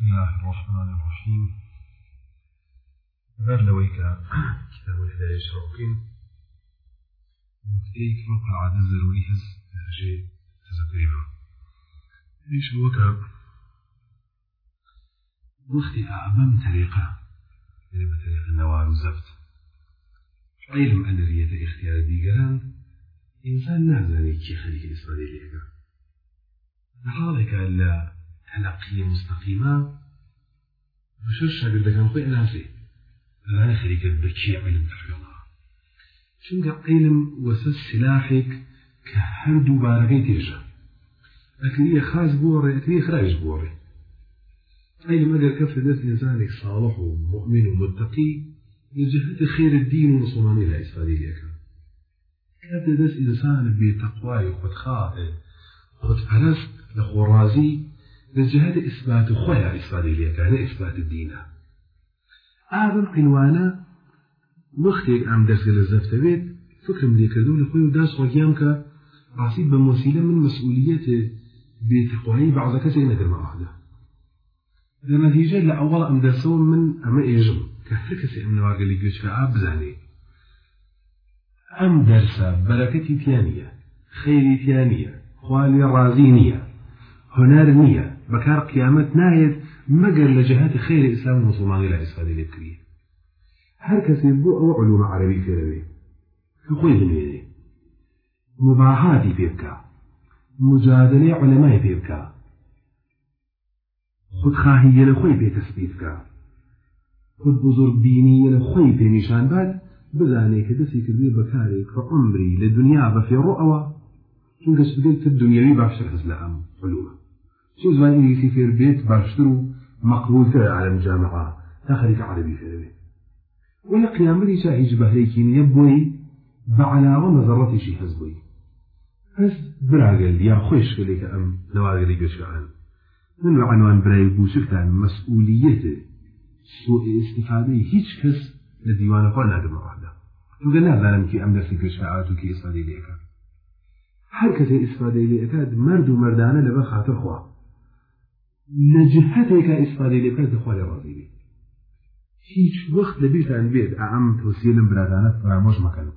بسم الله الرحمن الرحيم. بر لويك كتاب الهداية شروقين نكتيك فوق العادة ضروري هز أجي تذكريبا. إيش الوكا وقتي أعظم طريقة. يعني بطريقة النوار والزفت علم أدرية اختيار ديگران إنسان نازني كي خليك إسرائيلية لحالك ألا تلقي مستقيمة. بشر شاگرد كان خوي ناسي لا خليك بكي علم تحقيقها چونك علم وسس سلاحك كهر دوبارغي تيجا؟ لكن هي خاص بوري لكن هي خراج بوري؟ علم أجر كف دس إنسانك صالح ومؤمن ومتقي لجهة خير الدين ومصمامي لا إسفادي لك كف دس إنسان بتقوى خد خاطئ خد فرست لخرازي لجهة إثبات خويا إثبات ليك يعني إثبات الدين. آدم عنوانا وقتك أم درس للزفت بيت فكر من يكردو لخوي وداس وقيامك راسيب بموسيلة من مسؤولية بتقوعي بعض كسي نقر مع واحدة لنتيجة لأول أم درسون من أما إيجم كهر كسي أم نواقع اللي قيوش كعاب بزاني أم درسة بركتي ثانية خيري ثانية خوالي بكار قيامت نايد مقر لجهات خير الإسلام المسلمان إلى إسفادة الكرية هر كسي بو أو علوم عربي في ربي خوي بنويني مباحاتي بيبكا مجادلة علماء بيبكا خود خواهی لخوی بێ تەسبیت بکە. خود بزرگ بینی لخوی پێنیشان بات بزانێ کە دەستی کردێ بەکارێک کە عمری لە ئەوە. لە علومە. شو زمان إنجليزي في البيت باشترو مقبول في على الجامعة تخرج عربي في البيت ولا قيام لي شاهي جبه ليكين يبوي بعلاوة نظرتي شي هزبوي بس براغل يا خوش لك أم نواغل يقش عن من عنوان براي بوشفت عن مسؤوليته. سوء استفادة؟ هيج كس لديوان قرنا دم واحدة وقلنا لا نمكي أم درسي كشفاعات وكي إسفادة ليك هر كسي إسفادة ليك مرد ومردانة لبا خاطر خواه. لجهتك إسفادة لك دخول راضي بي هیچ وقت لبیرتان بێت ئەم تۆسیلم برادانە فرامۆژ مەکەن.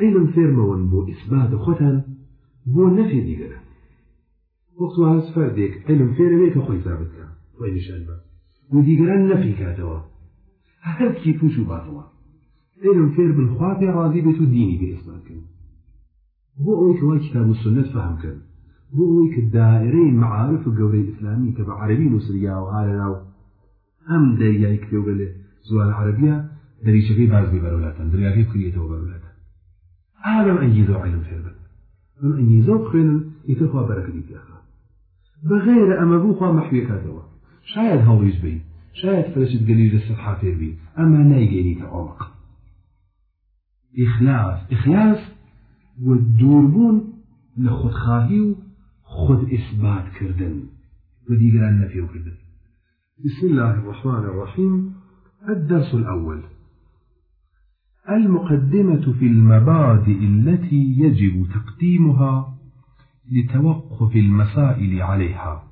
علم فێرمەوەن بۆ ئیسبات خۆتان بۆ نەفێ دیگەرە. وەخت هەست فەردێک علم فێرەوێت کە خۆی ثابتکە خۆی نیشان بە. و دیگەران نەفی کاتەوە. هەر کی پوش و باتەوە. علم فێر بنخوا پێ ڕازی بێت و دینی بێ ئیسباتکەن بۆ ئەوەی کەوا کتاب و سنت فهمکەن بۆ ئەوەی کە دائرەی معارف و گەورەی ئیسلامی کە بە عەربی نووسریا و هارە ناو ئەم دەریای کتێوگە لێ زوال عربية دەریچەکەی باز بێ بەرەولاتان دەریاکەی بکرێتەوە ئالم ئەنگیزە و علم فێر بن. من ئەنگیزە و بخوێنن ئیتر خوا بەرەکەی پێخە بغير ئەمە بوو خوا مەحوێ کاتەوە. شاید هەڵویش بی شاید فرشت گەلی لە سەحا فێر بی ئەمە نایگەینیتە ئەوڵق إخلاص إخلاص والدوربون لخودخواهی و خود إثبات كردن وديقران نفيو كردن بسم الله الرحمن الرحيم الدرس الأول. المقدمة في المبادئ التي يجب تقديمها لتوقف المسائل عليها.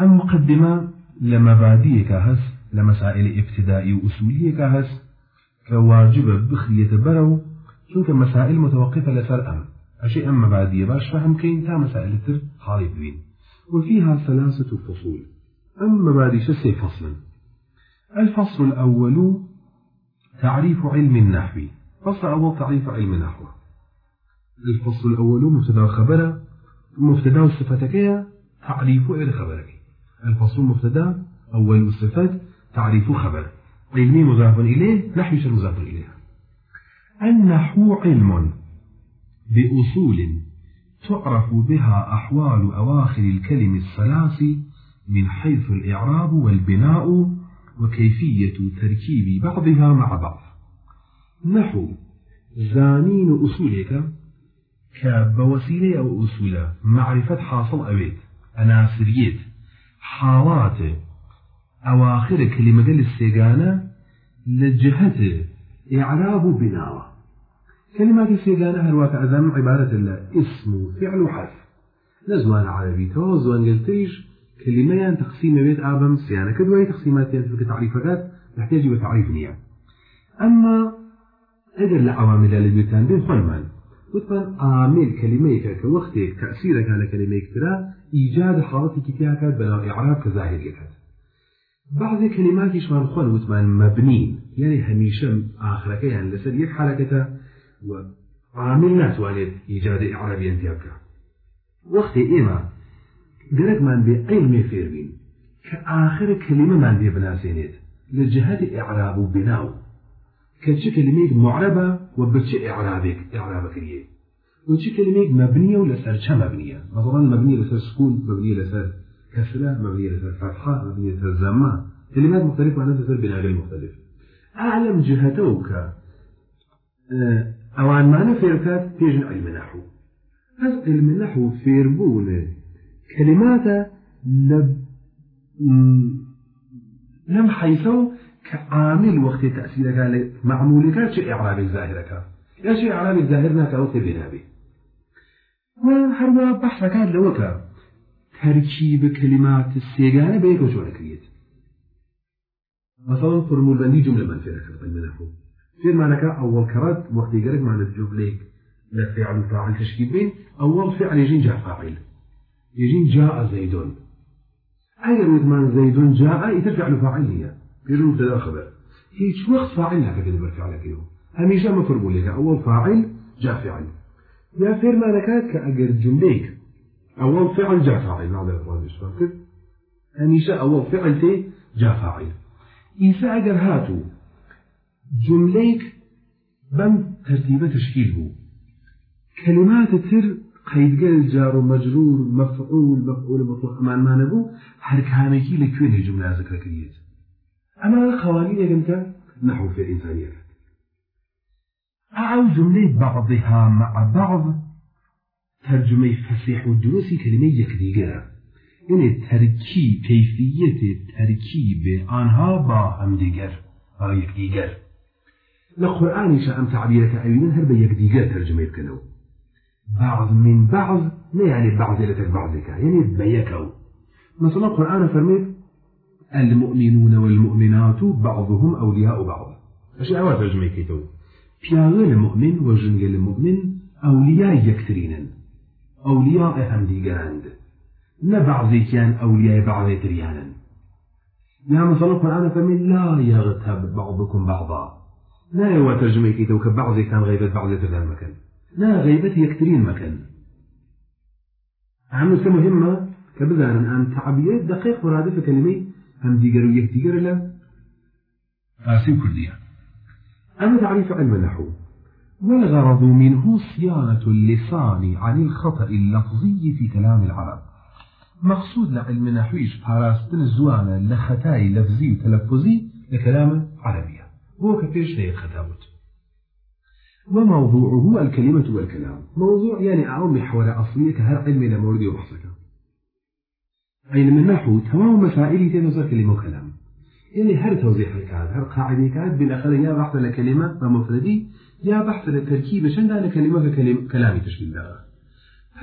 المقدمة لمبادئ كهس لمسائل ابتدائي وأصولية كهس كواجب بخية برو چونك مسائل متوقفة لسر أم. أشياء أم مبادئ باش فهم كين تا مسائل تر حالي بوين. وفيها ثلاثة فصول. أم مبادئ شسي فصلا؟ الفصل الأول تعريف علم النحو. فصل أول تعريف علم النحو. الفصل الأول مبتدا خبره مبتدا صفتك تعريف إلى خبرك. الفصل مبتدا أول صفات تعريف خبر. علمي مضاف إليه نحو مضاف إليه النحو علم. بأصول تعرف بها أحوال أواخر الكلم الثلاث من حيث الإعراب والبناء وكيفية تركيب بعضها مع بعض. نحو زانين أصولك كبوسيلة أو أصولة معرفة حاصل أبيت أناسريت حالات أواخر كلمة السيقانة لجهة إعراب كلمات السيقانة هلوات أذان عبارة الله. اسم فعل حرف. نزوان عربي توزوان قلتيش كلمة تقسيم بيت آبم سيانة كدوية تقسيمات في تعريفات تحتاج بتعريف نية. أما أجر لعوامل اللي بيتان بين خلمان. وطبعا عامل كلمة كوقت تأثيرك على كلمة ترى إيجاد حالة كتابك بلا إعراب كظاهر لكات بعض كلمات شمان خون وثمان مبنين يعني هميشة آخرك يعني لسر يك حركته وعامل ناتوانيت إيجاد إعرابي انتيابك وقت إيما قرق من بعلم فيرمين. كآخر كلمة من بي بناسينيت. لجهة إعراب وبناو كتش كلمة معربة وبتش إعرابك إعرابك ليه؟ وتش كلمة مبنية ولا شا مبنية؟ مثلا مبنية لسر سكون مبنية لسر كسرة مبنية لسر فتحة مبنية لسر زمان كلمات مختلفة عندها تسر بناء غير مختلف. أعلم جهتوك آه، أوان ما نفيركات تيجن علم نحو هذا علم نحو فيربون كلمات لب لم كعامل وقت تأثيرك على معمولك شيء إعراب الظاهرك. يا شيء إعراب الظاهرنا كوقت بنابي. وهروا بحثك لوكا تركيب كلمات السيجانة بيك وشو كريت مثلا فرمول بندي جملة من فيها كرت من نحو في معنى أول كرات وقت يقرأ معنى الجملة لفعل فاعل تشكيل بين أول فعل يجين جاء فاعل. يجين جاء زيدون. أي من زيد جاء؟ يتفعل فاعل هي. في مبتدأ خبر هيش وقت فاعل لك كده برفع لك يوم هميشه ما فرمول أول فاعل جاء فعل. يا فير ما نكات كأجر جمليك أول فعل جاء فاعل. نعم الإفراد إيش فاكر هميشه أول فعل تي جاء فاعل. إيسا أجر هاتو. جمليك بم ترتيبه تشكيل كلمات تر قيد قال جار ومجرور مفعول مفعول مطلق أمان ما نبو حركانكي لكوين الجملة ذكر كريت أما قوانين أنت نحو في الإنسانية أو جملة بعضها مع بعض ترجمة فسيح ودروسي كلمة يكديقة يعني تركيب كيفية تركيب آنها با هم ديگر با يكديگر لقرآن شاء تعبيرك أيضا هرب يكديگر ترجمة بكنو بعض من بعض لا يعني بعض إلى بعضك؟ يعني بيكو. مثلا القرآن فرميت المؤمنون والمؤمنات بعضهم أولياء بعض. أشياء أول ترجمة كيتو؟ بياغ المؤمن وجنج المؤمن أولياء يكترين أولياء هم ديگرند نه بعضي كان أولياء بعض تريانا يا مثلا القرآن فرميت لا يغتب بعضكم بعضا. لا يوا ترجمة كيتو كبعضي كان غيبة بعض تريان مكان. لا غيبة يكترين مكان. عمل مهمة كبزانا أن تعبير دقيق مرادف كلمة هم ديگر و یک دیگر لا؟ فارسي كردية أما تعريف علم النحو والغرض منه صيانة اللسان عن الخطأ اللفظي في كلام العرب. مقصود لعلم النحويش باراستن الزوانة لخطاي لفظي وتلفظي لكلام عربية هو كفيش ليه خطاوت وموضوعه الكلمة والكلام. موضوع يعني أعوم محور أصلية كهر علم مورد وبحثك علم النحو تمام مسائل تنظر كلمة وكلام. يعني هر توضيح كان هر قاعدة كانت بالأخير يا بحث لكلمة ومفردي يا بحث لتركيب شندا لكلمة كلام كلامي تشكيل لها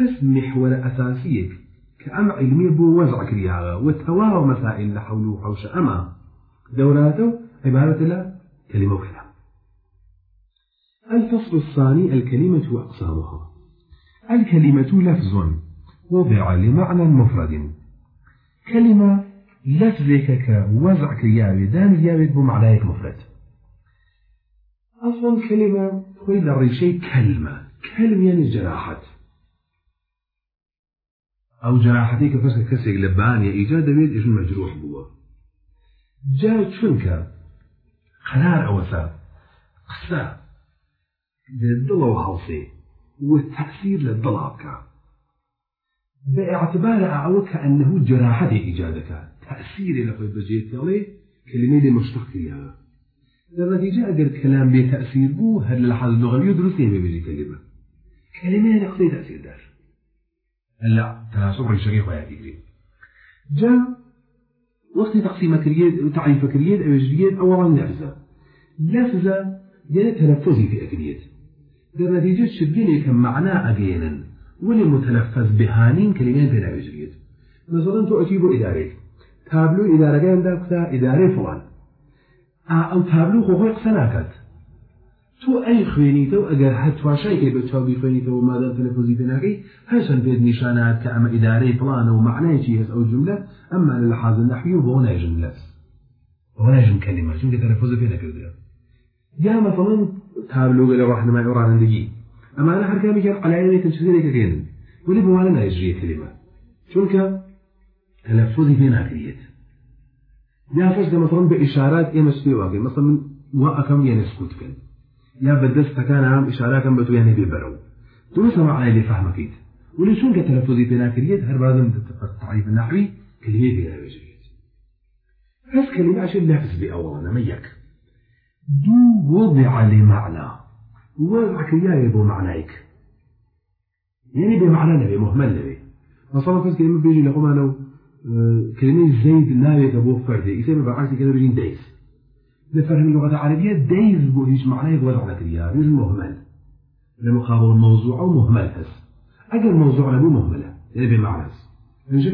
بس محور أساسي كأم علمي بو وضع كرياغا وتواو مسائل لحول وحوش أما. دوراته عبارة لا كلمة وكلام الفصل الثاني الكلمة وأقسامها الكلمة لفظ وضع لمعنى مفرد. كلمة لفظك كوزع كياوي دان ياوي بمعنى مفرد. أصلا كلمة خوي الريشي كلمة. كلمة يعني جراحة. أو جراحتي كفسك كسيك لبان يا إيجاد بيت إيش مجروح بوا. جاء شنك؟ قرار أوسا قصة للضلع وحوصي والتأثير للضلع بكا باعتبار أعوك أنه جراحة إيجادك. تأثير لقد بجيت عليه كلمة لمشتق فيها النتيجة أجر كلام بتأثير بو هل اللحظة اللغوية دروسية بيجي كلمة. كلمة نقصي تأثير دار. لا تناسب الشريك ويأتي جاء وقت تقسيم كريد وتعريف كريد أو جريد أولا لفظة. لفظة يعني تلفظي في أكريد در نتيجة شبيني كم معنى أجينا ولي متلفظ بهانين كلمات بلا يجريد مثلا تو بۆ ئیدارێک تابلو ئیدارەکەیاندا کوتا ئیدارەی فڵان ئەم تابلو خۆخۆی قسە ناکات تۆ ئەی خوێنیتەوە ئەگەر هەر تواشایکە بە چاوی خوێنیتەوە مادام تەلەفۆزی پێناکەی هەرچەند بێت نیشانات کە ئەمە ئیدارەی پڵانە و معنایکی هەست ئەو جملە ئەمما لە حاضر نحوی و بۆ ناژن لەس بۆ ناژن کەلیمە چونکە تەلەفۆز پێ نەکردرا یا مثلا تابلو لە ڕاهنمای ئەو ڕانندگی ئەمانە هەر کامیکە علایەتێکن چیزێکەکەن ولی بوانە ناژریە کلمە چونکە تەلەفۆزی پێ ناکرێت یا فەرز مثلا بە ئشارات ئێمە سپێ واقع. مثلا من وا ئەەکەم یە نسکوت بکەن یا بەدەستەکان ئەم ئشارەکەم بە تویان نبێ بەرەو درست معنای لێ فهمەکەیت ولی چونکە تەلەفۆزی پێ ناکرێت هەر بازم تعریف نحوی کلمەی پێ ناوێژێت هەست کلمە عشان لفظ بأولا ما يك دو وضع لمعنى. وضع كياية بو معنايك. يعني بمعنى نبي مهمل نبي. مثلا فاس كلمة بيجي لقوم أنا كلمة زيد ناويك أبو فردي. يسمى بعكس كده بيجي دايس لفهم اللغة العربية دايز بو هيش معناه وضع لكريا بيجي مهمل. لمقابل الموضوع أو مهمل هس أجل موضوع نبو مهملة يعني بمعنى هس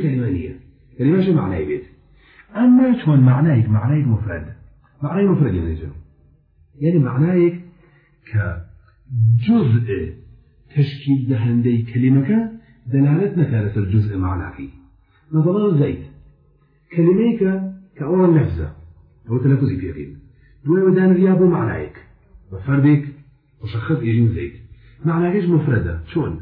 كلمة نية كلمة شو معناه بيت؟ أما شون معنايك معنايك مفرد. معنايك مفرد يعني جو يعني معنايك كجزء تشكيل دهندي كلمة دلالتنا كانت الجزء معناكي مثلا زيت كلميك كأول لفظة. أو تلفظي في يقين دون ودان رياض معنايك. وفردك وشخص يجين زيت معناكيش مفردة. شون؟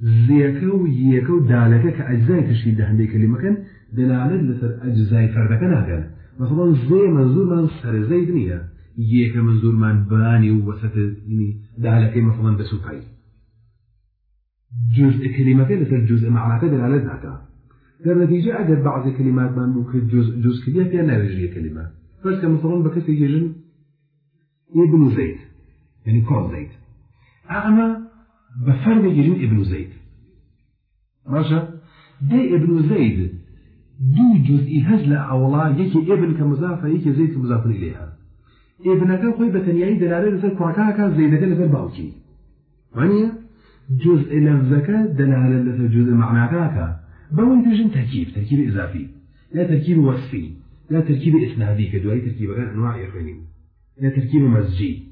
زيك ويك ودالك كأجزاء تشكيل دهندي كلمة دلالت لسر أجزاء فردك ناكن مثلا زي منظور من سر زيد نية. يك منظور من باني ووسط يعني دالك مثلا بسوكاي جزء كلمة لسر جزء معناك دلالت ناكا در نتيجة أجد بعض كلمات من ممكن جزء جزء كلمة فيها نارجية كلمة بس مثلا بكسر يجن ابن زيد يعني كون زيد. أما بفرد يجن ابن زيد. ماشي ده ابن زيد دو جزء هزلة أولا يكي ابن كمضافة يكي زيد كمضافة إليها. ابنك خوي بتنياي دلالة لسر كوكاكا زيدك لسر باوكي. معنية جزء لفظك دلالة لسر جزء معناكاكا بوي تجن تركيب تركيب إضافي لا تركيب وصفي. لا تركيب إسنادي كدواي تركيب؟ غير أنواع إخوانين لا تركيب مزجي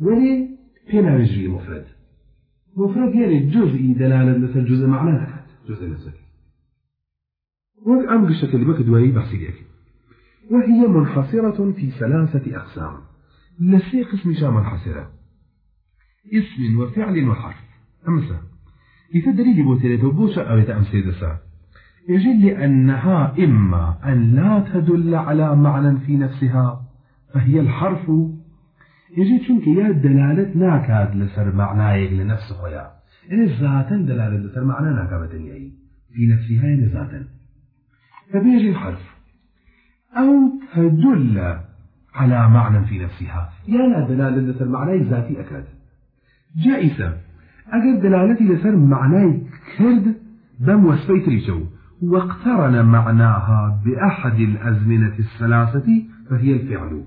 ولي بينا رجلي مفرد مفرد يعني جزء دلالة لسر جزء معناها جزء لسر وك أم قشة كلمة كدواي بحثي وهي منحصرة في ثلاثة أقسام. لسي قسم شا منحصرة؟ اسم وفعل وحرف. أمسا. إذا دليل بوتيرته بوشا أو يتأمسي دسا يجل لأنها إما أن لا تدل على معنى في نفسها فهي الحرف. يجي چونك يا دلالة ناكاد لسر معنايك لنفسه يا. إن ذاتا دلالة لسر معنى يعني في نفسها ذاتا. فبيجي الحرف. أو تدل على معنى في نفسها. يا لا دلالة لسر معنايك ذاتي أكاد. جائزة أجل دلالتي لسر معناي كرد بم وسبيت ريشو. واقترن معناها بأحد الأزمنة الثلاثة فهي الفعل.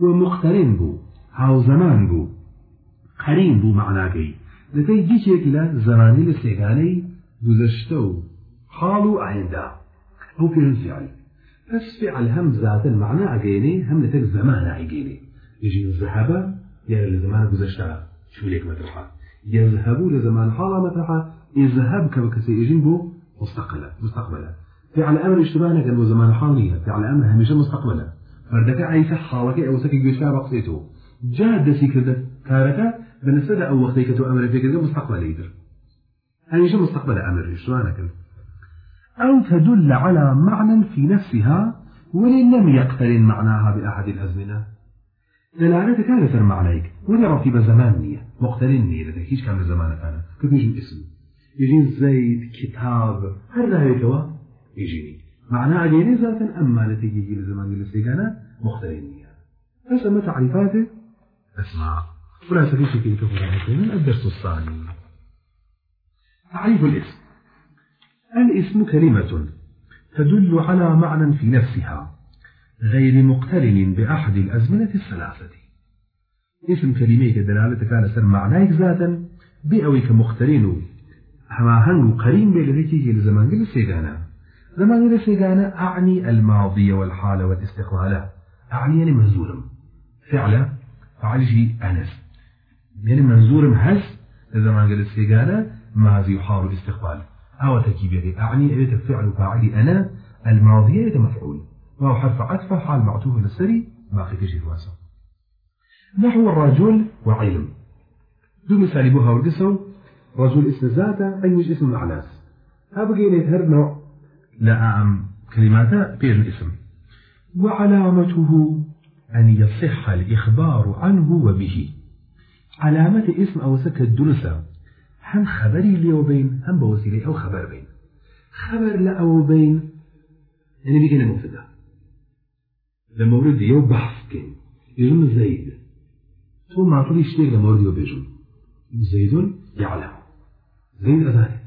ومقترن بو هاو زمان بو. قرين بو معناكي لتي جيشيك لا زماني لسيغاني گذشتو. حالو عيندا أو في الفعل بس فعل هم ذات المعنى أجيني هم لتك زمان أجيني يجي الذهب يعني الزمان گذشتا شو ليك مدرحة يذهبوا لزمان حالة متاحة يذهب كبكسي يجين بو مستقبلا مستقبلا. فعل أمر اشتباهنا كان بو زمان حالية فعل أمر هميشة مستقبلا. فردك عيسى حالك أو سكي جوشكا بقصيته جاد دسي كده كاركا بالنسبة أو وقتي كتو أمر في كده مستقبلا يدر. هميشة مستقبل أمر اشتباهنا كان أو تدل على معنى في نفسها ولن لم يقترن معناها بأحد الأزمنة. دلالة كان سر معنيك ولا رتيب زمان نية. مقترن نية لذلك هيش كان زمان كان. كبيجي اسم يجين زيد كتاب. هل لا يجوا؟ يجيني. معناه أجيني ذاتا أما لتيجي لزمان لسيقانا مقترن نية بس أما تعريفاته أسمع. ولا كي تفضل من الدرس الثاني. تعريف الاسم. الاسم كلمة تدل على معنى في نفسها غير مقترن بأحد الأزمنة الثلاثة. اسم كلمة دلالة على سر معناك ذاتا هما هنو قرين بلذيكي لزمان قل سيغانا زمان إذا سيقانا أعني الماضي والحال والاستقبال أعني يعني منزورم فعلا فعلجي أنس. يعني منزورم هس زمان قال سيقانا ماضي وحال والاستقبال أو تكيبيري أعني إذا فعل فاعلي أنا الماضي إذا مفعول. وهو حرف عطف حال معطوف للسري باقي تجي الواسع نحو الرجل وعلم. دو مثالي بوها ورقصوا رجل اسم ذاته أي مش اسم معناس هبقي نتهر نوع لا أعم كلمات بين الاسم. وعلامته. أن يصح الإخبار عنه وبه. علامة اسم أو سكة درسة هم خبري لي وبين هم بوسيلي أو خبر بين. خبر لا أو بين. يعني بيجي مبتدا لما ورد يو بحث كان يجون زيد ثم عطولي شتيك لما ورد يو بيجون زيد يعلم. زيد أذانت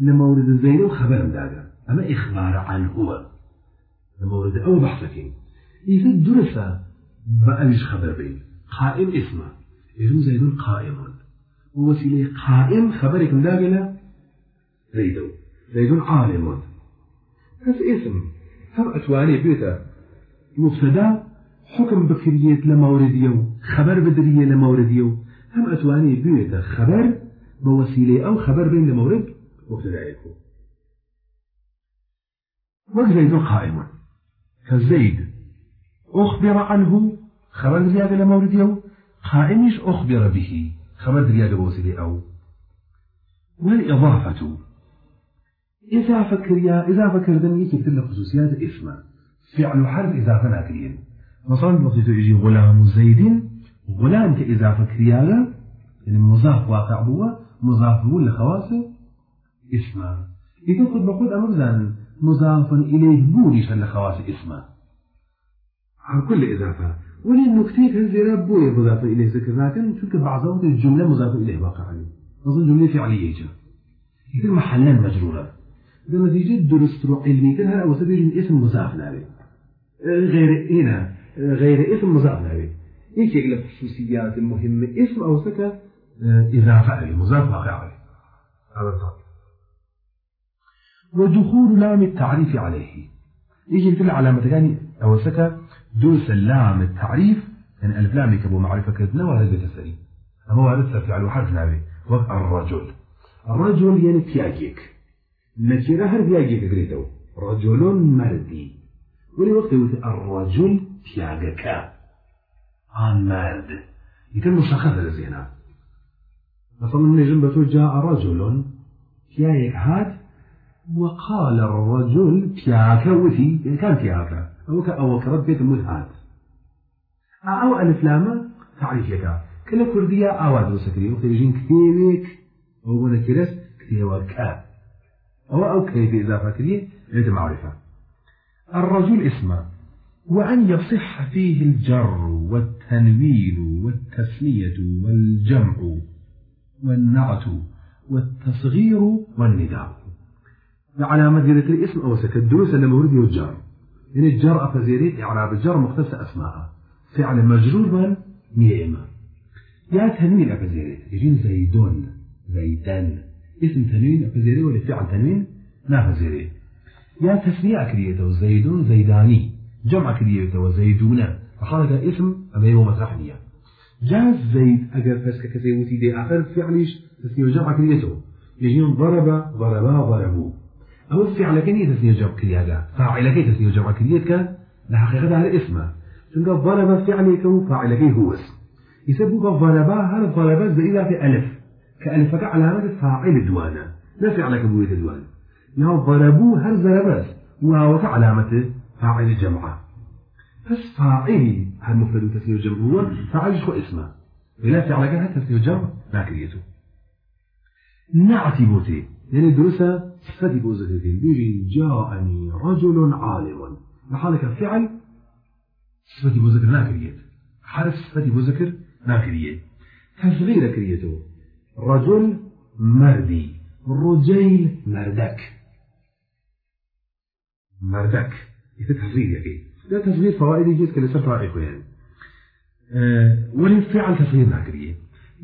لما ورد زيد خبر مدادا أما إخبار عن هو؟ لما ورد أو بحث كان إذا درس بألش خبر بين. قائم اسمه. يجون زيد قائم. ووسيلة قائم خبرك مدادا زيد زيد عالم. هذا اسم. هم أتواني بيتا مبتدا. حكم بكرية لمورديو. خبر بدرية لمورديو. هم أتواني بيتا خبر بوسيلة أو خبر بين لمورد مبتدا يكون وزيد قائم كزيد أخبر عنه خبر زيادة لمورديو قائمش أخبر به خبر زيادة بوسيلة أو والإضافة. إذا فكريا إذا فكر يكتب له خصوصيات اسمه فعل حرف إضافة ناكرين مثلا وقت يجي غلام زيد غلام كإضافة كريالا يعني مضاف واقع هو مضاف هو لخواصه اسمه إذا قد بقول أمر زان مضاف إليه بوليش لخواص اسمه عن كل إضافة. ولي النكتة كنزيرا بوي مضاف إليه ذكر لكن تلك بعض الجملة مضاف إليه واقع عليه أظن جملة فعلية جا. يصير محلا مجرورة. بنتيجة درست علمي كان هذا وسبيل اسم مضاف عليه غير هنا غير اسم مضاف عليه إيش يقول الخصوصيات المهمة اسم أو سكة اضافة عليه مضاف عليه. هذا الطريق. ودخول لام التعريف عليه. يجي في العلامة يعني أو سكة دوس اللام التعريف يعني ألف لام كبو معرفة كذنا وهذا تسري أما هذا فعل حرف نابي الرجل. الرجل يعني تياجيك. نكرة هر تياجيك قريتو. رجل مردي. ولي وقت الرجل تياجك. آن مرد. يتم مشخصة لزينا. مثلا من جنبته جاء رجل تياجك هات وقال الرجل تياك وثي يعني كان تياك أو أو كرد بيت مذهات أو ألف لامة تعريف يكا كلا كردية أواد وسكري وقت يجين كتيبك أو نكرس كتيبك أو أو كيف إضافة كرية عند معرفة. الرجل اسمه. وأن يصح فيه الجر والتنوين والتسمية والجمع. والنعت والتصغير والنداء. على مدينة الاسم أو الدروس أن مورد الجر إن الجر أفزيريت إعراب الجر مختص أسماء. فعل مجرور نعمة يا تنوين أفزيريت. يجين زيدون زيدان. اسم تنوين أفزيري ولا فعل تنوين ما فزيري يا تسمية أكريته زيدون زيداني. جمع كريته زيدون فحالة اسم أما يوم مطرحنية جاز زيد أجر فسك كزي وتيدي آخر فعليش تسمية جمع كريته يجين ضرب ضربا ضربوا أو الفعل كنية تسمية جمع كريته فاعل كي تسمية جمع كريتك لحقيقة على اسمه. چونك ضرب فعلي كو فاعل كي هو اسم يسبب ضربا هذا ضربا زائدة في ألف. كألفك علامة فاعل دوانا لا فعل كبوية دوانا يا ضربوا هل ضربات وهو علامة فاعل الجمعة بس فاعل هل مفرد تسمية الجمع هو؟ فاعل شو اسمه. بلا فعل كان تسمية الجمع باكريته نعتبوتي يعني درسة صفة بوزتين بيجي جاءني رجل عالم. لحالك الفعل صفة بوزكر ناكريت حرف صفة بوزكر ناكريت تصغير كريته. رجل مردي. رجيل مردك. مردك. يتصغير يكي ده تصغير فوائد يجيز كالسر فوائد يعني. أه ناكرية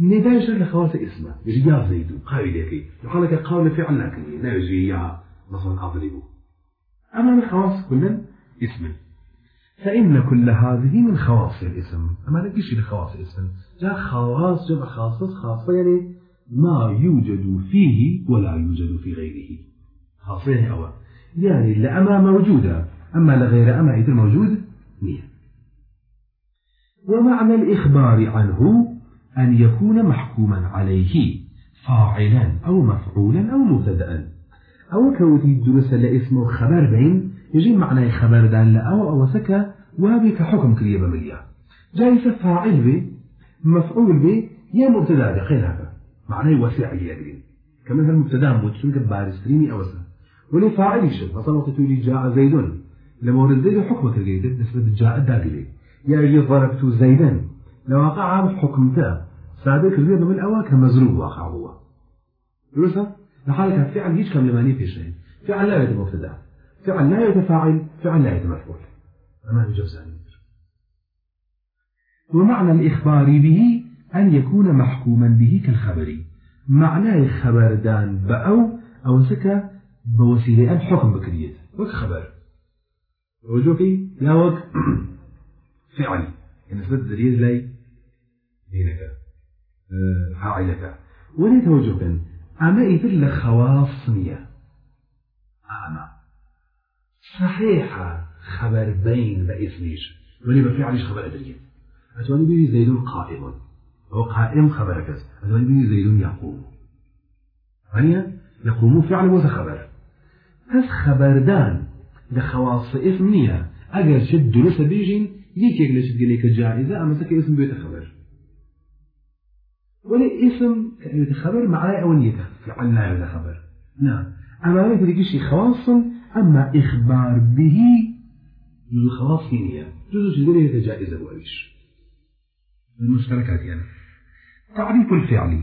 نداء شر لخواص اسمه. يجي يا زيد قايل يكي يقول لك قول فعل ناكرية لا يجي يا مثلا أضربه أما من خواص كل اسم. فإن كل هذه من خواص الاسم. أما نقش لخواص الاسم؟ جاء خواص جمع خاصة خاصة يعني ما يوجد فيه ولا يوجد في غيره. خاصة يعني أول. يعني لأما موجودة. أما لغير أما إذا موجود نية ومعنى الإخبار عنه أن يكون محكوما عليه فاعلا أو مفعولا أو مبتدأ أو كوتي الدرس لاسمه خبر بين يجي معنى خبر دال أو أو سكا وابي كحكم كريه بمليا جايسة فاعل به مفعول به يا مبتدا خير هذا معناه وسيع يقرين كمثل مبتدا متشنك بارستريني أو سكا ولي فاعل شيء مثلا وقت تقولي جاء زيد لما ورد زيد حكمة كريه نسبة جاء داقلي يعني ضربت زيدا. لو وقع حكمته سابق كريه من الأول كمزروب واقع هو. درسة لحالك فعل هيش كم لماني في شيء فعل لا يتم مبتدا. فعل لا يتفاعل فعل لا يتمفعول أما يجوزان ومعنى الإخبار به أن يكون محكوما به كالخبر. معنى الخبر دان بأو أو سكا بوسيلة أن حكم بكريت. وك خبر وجوكي يا وك فعل نسبة ذريز لي دينك فاعلك ولي توجه أما إذا لخواص نية. أما صحيحة خبر بين باسميش ولي بفعلش خبر أدريد أتواني بيجي زيد قائم. هو قائم خبر كذا أتواني بيجي زيد يقوم. هنيا يقوم فعل بس خبر. دان لخواص اسم نية أجر شد درس بيجين ليك يجلس لك جائزة أما سك اسم بيت خبر. ولا اسم يتخبر معاه أو نيته فعل لا يتخبر نعم. أما ما يقول شيء خاص أما إخبار به الخواص نية جزء جديد يتجائز بوالش المشتركات يعني. تعريف الفعل.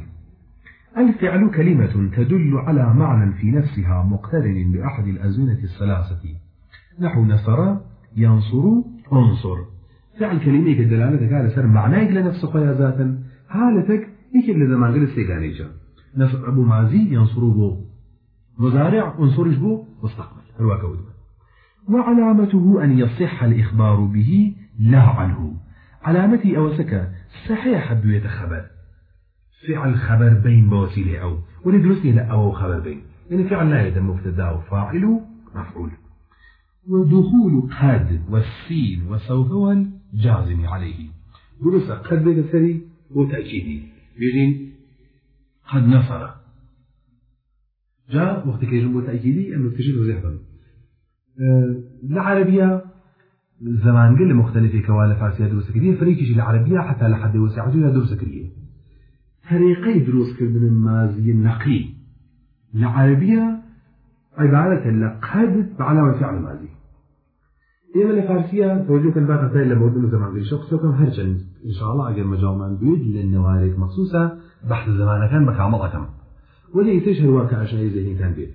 الفعل كلمة تدل على معنى في نفسها مقترن بأحد الأزمنة الثلاثة. نحو نصر ينصر انصر. فعل كلمة كدلالة قال سر معناه لنفسه يا ذاتا. حالتك يكي اللي زمان قلت سيقانيجا نصر أبو مازي ينصر بو. مزارع انصرش بو مستقبل. الواقع ودمان وعلامته أن يصح الإخبار به لا عنه. علامتي أو سكا صحيح بيت خبر. فعل خبر بين بوسيلة أو. وندرسني لا أو خبر بين. يعني فعل لا يتم مبتدا وفاعل مفعول. ودخول قد والسين وسوف والجازم عليه. درس قد بكسري وتأكيدي. بيجين قد نصر. جاء وقت كيجن تأكيدي أنه تكشف وزيحبا العربية زمان قل مختلفة كوالا فارسية دروس كريه فريقش العربية حتى لحد وسعته دروس كريه طريقي دروس كردن المازي النقلي العربية عبارة لقد بعلاوة فعل ماضي إما الفارسية توجه كان بقى تايل لما ودنا زمان قال شخص كم هرجن؟ إن شاء الله أجر مجال من بيد للنوارك مخصوصة بحث زمان كان بكعمل أكم ولي يتشهر واقع عشان يزهي كان بيد؟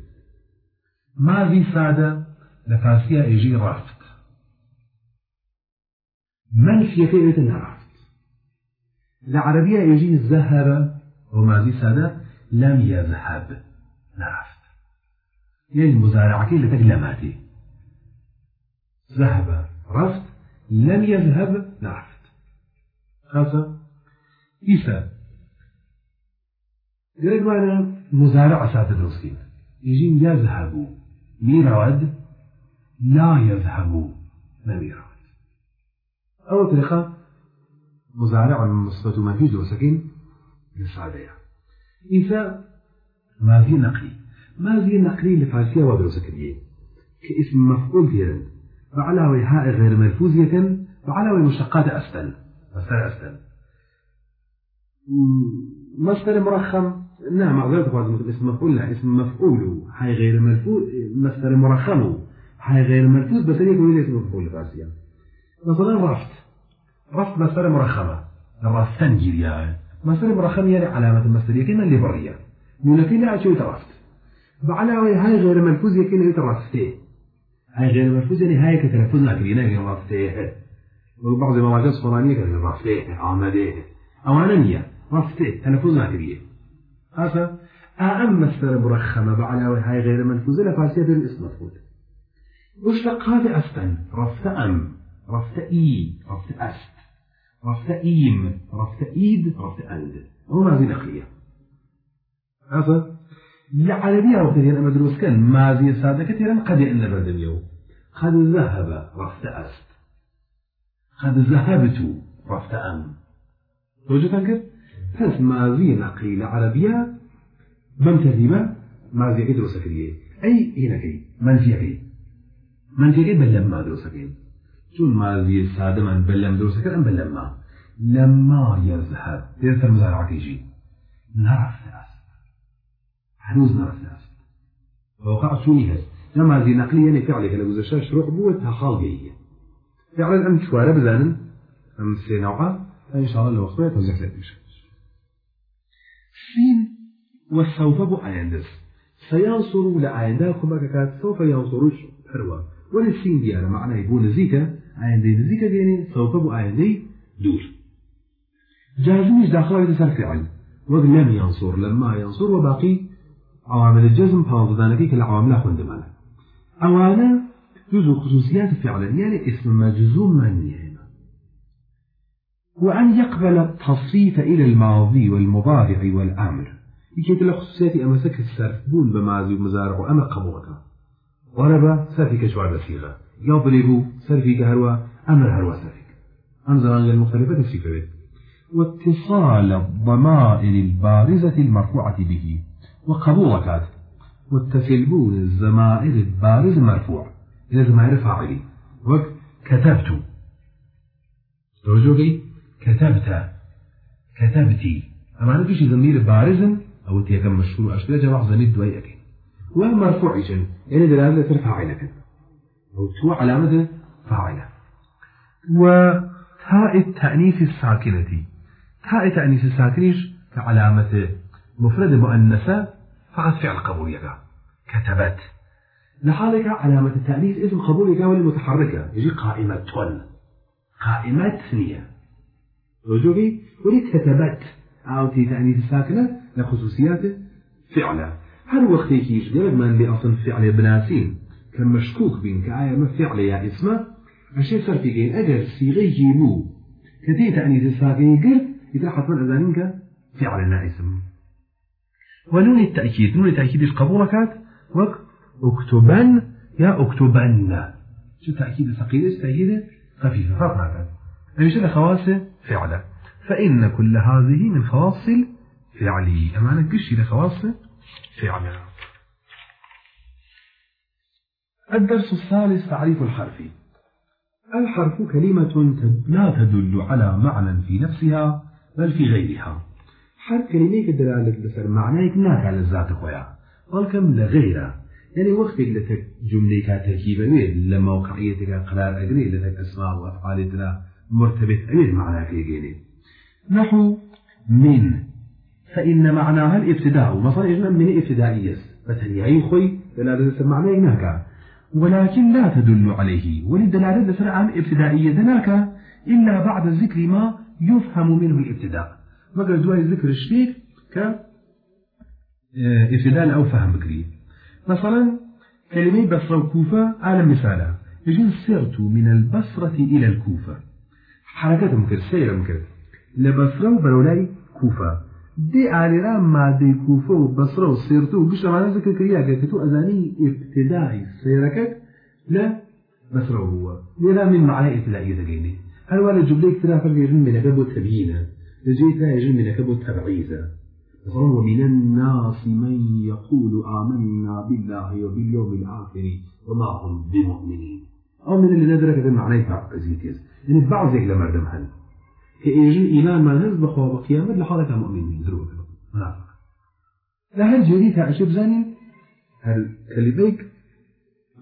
ماضي سادة لفارسية يجي رفت منفية كيف رفت العربية يجي ذهب وماضي سادة لم يذهب. نعرفت يعني مزارعة كي لتقلماتي ذهب رفت لم يذهب نعرفت خاصة إيسا معنا مزارعة ساعة دروسين يجي يذهب ميرود لا يذهب لم يرود أول طريقة مزارع مصفة ما فيه وسكين للسعادية إذا ما في نقلي ما في نقلي لفارسية ودروس كبيرة كاسم مفعول تيرن وعلى هاء غير ملفوزية وعلى مشتقات أستن مصدر أستن مصدر مرخم. نعم معذرة اسم مفعول لا اسم مفعول. هاي غير ملفوز مصدر مرخم. هاي غير ملفوز بس يكون اسم مفعول لفارسية مثلا رفت رفت مصدر مرخمة. رفتن جريان مصدر مرخم يعني علامة المصدرية كنا اللي برية نونتي لا شو ترفت بعلاوة هاي غير ملفوز يكون يترفته هاي غير ملفوز يعني هاي كتلفظ ناكرينا غير رفته وبعض المواقع الصفرانية كان رفته عامدة. أو أنا نية رفته تلفظ ناكرية هذا أهم مصدر مرخمة بعلاوة هاي غير ملفوزة لفارسية بالاسم مفعول وش قاد أستن رفت أم رفت إي رفت أست رفت إيم رفت إيد رفت أند هو مازي نقلية أصلا العربية وقتها أما دروس كان. مازي سادة كثيرا قد يأن بردميو قد ذهب رفت أست. قد ذهبت رفت أم. توجد تنكر؟ بس مازي نقلي العربية بمترتيبة مازي يدرس كرية. أي هنا كي؟ منفي كي؟ منفي كي بل لما درس كي؟ چون مازی ساده من بلم درست کردم بلما لما يذهب. تيرتر مزارع كيجي نرفت هنوز نرفت است ووقع شوني هست لما زي نقلية يعني فعلك لو زشاش روح بوتها خالقية. فعلا أم شوارع بزانن أم سينوعة إن شاء الله لو أخبرت توزيح لك سين وسوف بو آيندس. سينصروا لآينداكم كات سوف ينصروش هروا ولسين ديانا معناه يبون نزيكا آيندي نزيكا يعني سوف بو آيندي دور. جازمش داخل يتسر فعل وقت لم ينصر لما ينصر وباقي عوامل الجزم فاضدانك كالعوامل خندمانا أوانا جزء خصوصيات فعلا يعني اسم مجزوم من يعني وأن يقبل التصريف إلى الماضي والمضارع والأمر. يكيد لخصوصيات أمسك السرفبون بماضي ومزارع وأمر قبوتها ضرب سرفي كشوار بسيغة يضرب سرفي كهروا أمر هروا سرفي أنزل المختلفة تفسير واتصال الضمائر البارزة المرفوعة به. وقبولك والتسلبون الزمائر البارز مرفوع. إلى فاعلي وك كتبت. رجوعي كتبت. كتبتي أما أنا فيش ضمير بارز أو تيكم مشهور أشكال جمع زمير دوي أكيد ومرفوع إجن يعني دلالة عينك أو تو علامة فاعلة وتاء التأنيث الساكنة. تاء تأنيث الساكنيش كعلامة مفرد مؤنثة فقط فعل قبول يقع كتبت. لحالك علامة التأنيث اسم قبول يقع والمتحركة يجي قائمة. قائمة ثنية. رجوعي. ولي كتبت. أو تي تأنيث الساكنة لخصوصيات فعلة. هل وقت يكيش قلب من لأصل فعل بناسين كمشكوك بين كآية فعل يا اسمه؟ الشيء صار في جين أجل صيغي جيبو كتي تأنيث الساكن قلت إذا حتما أذانك. فعل اسم ونون التأكيد. نون التأكيد إيش قبولك وك اكتبن يا اكتبن. شو تأكيد ثقيل؟ تأكيد خفيفة فرق هذا أي خواص فعلا فإن كل هذه من خواص فعلي أما أنا قشي لخواص فعلا الدرس الثالث تعريف الحرف. الحرف كلمة لا تدل على معنى في نفسها بل في غيرها. حرف كلمة دلالة بسر معناه ناك على الذات خويا ولكم لغيره يعني وقت لتك جملة تركيبة لموقعيتك قرار أجري لتك أسماء وأفعال تلا مرتبط أمير معناها كيجيني نحو من فإن معناها الابتداء. مثلا من ابتدائية فتنيعين خوي دلالة معناه هناك ولكن لا تدل عليه وللدلالة عن ابتدائية ذناك إلا بعد ذكر ما يفهم منه الابتداء. مقر دواء ذكر الشريك ك آه، ابتداء أو فهم بكري مثلا كلمة بصرة وكوفة على مثالا يجي سرت من البصرة إلى الكوفة. حركة مكر سير مكر لبصرة وبرولاي كوفة. دي آلرا مادي كوفة وبصرة وسيرتو وقش معنا ذكر كريا كتو أزاني ابتدائي سيركك لا بصرة هو. لذا من معنى ابتدائي ذكيني هل وأنا جملة اكترافا يجن من أكبر تبيينا لجيتا يجن من أكبر تبعيزا مثلا ومن الناس من يقول آمنا بالله وباليوم الآخر وما هم بمؤمنين. أو من اللي ندرك بعض أزيتيز يعني بعض زي لما ردم هل؟ يجي إيمان ما نزل بخوا بقيامة لحالة مؤمنين ذروة منافق لهل جديد عشب زانين هل كلميك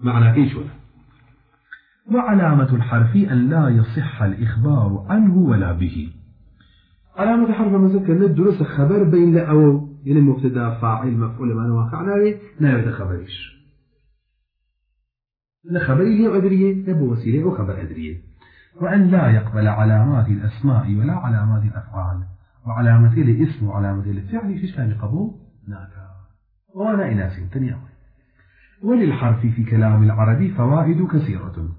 معنى إيش ولا؟ وعلامة الحرف أن لا يصح الإخبار عنه ولا به. علامة حرف مثلا كأن الدروس خبر بين أو يعني مبتدا فاعل مفعول ما واقع ناوي ناوي خبريش خبري ليه أدرية نبو وسيلة أو خبر أدرية. وأن لا يقبل علامات الأسماء ولا علامات الأفعال. وعلامة الاسم وعلامة الفعل فيش كان قبول؟ ناكا. وأنا إناس تنيا وللحرف في كلام العربي فوائد كثيرة.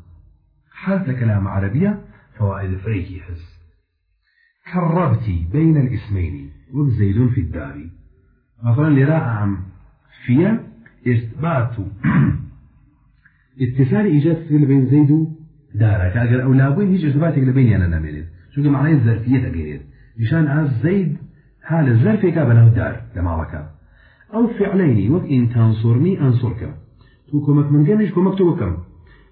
حرف كلام عربية فوائد فريكي حس. كالربط بين الاسمين وزيد في الدار. مثلا لراء في إثبات اتصال إيجاد فعل بين زيد دارك أجر أو لابين هيج إثباتك لبين أنا نمرد شو معناه الظرفية تغير مشان عز زيد هذا الظرف كابله دار لما وكا. أو فعلين وإن تنصرني أنصرك. تو كمك من جنش كمك توكم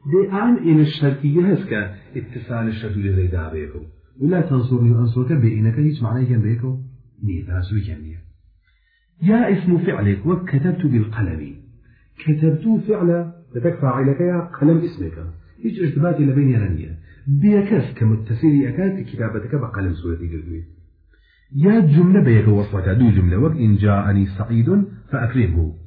دي آن إن الشرطية هسكا اتصال الشرط لزيد دابيكو ولا تنصرني وأنصرك بإنك هيج معناه كان بيكو نيه تاسوي كان يا اسم فعلك وكتبت بالقلم. كتبت فعل لتك فاعلك يا قلم اسمك. هيج ارتباط إلى بين ينانية بيكس كمتصل أكاد كتابتك بقلم سورتي قلبي يا جملة بيك وصلك دو جملة وإن جاءني سعيد فأكرمه.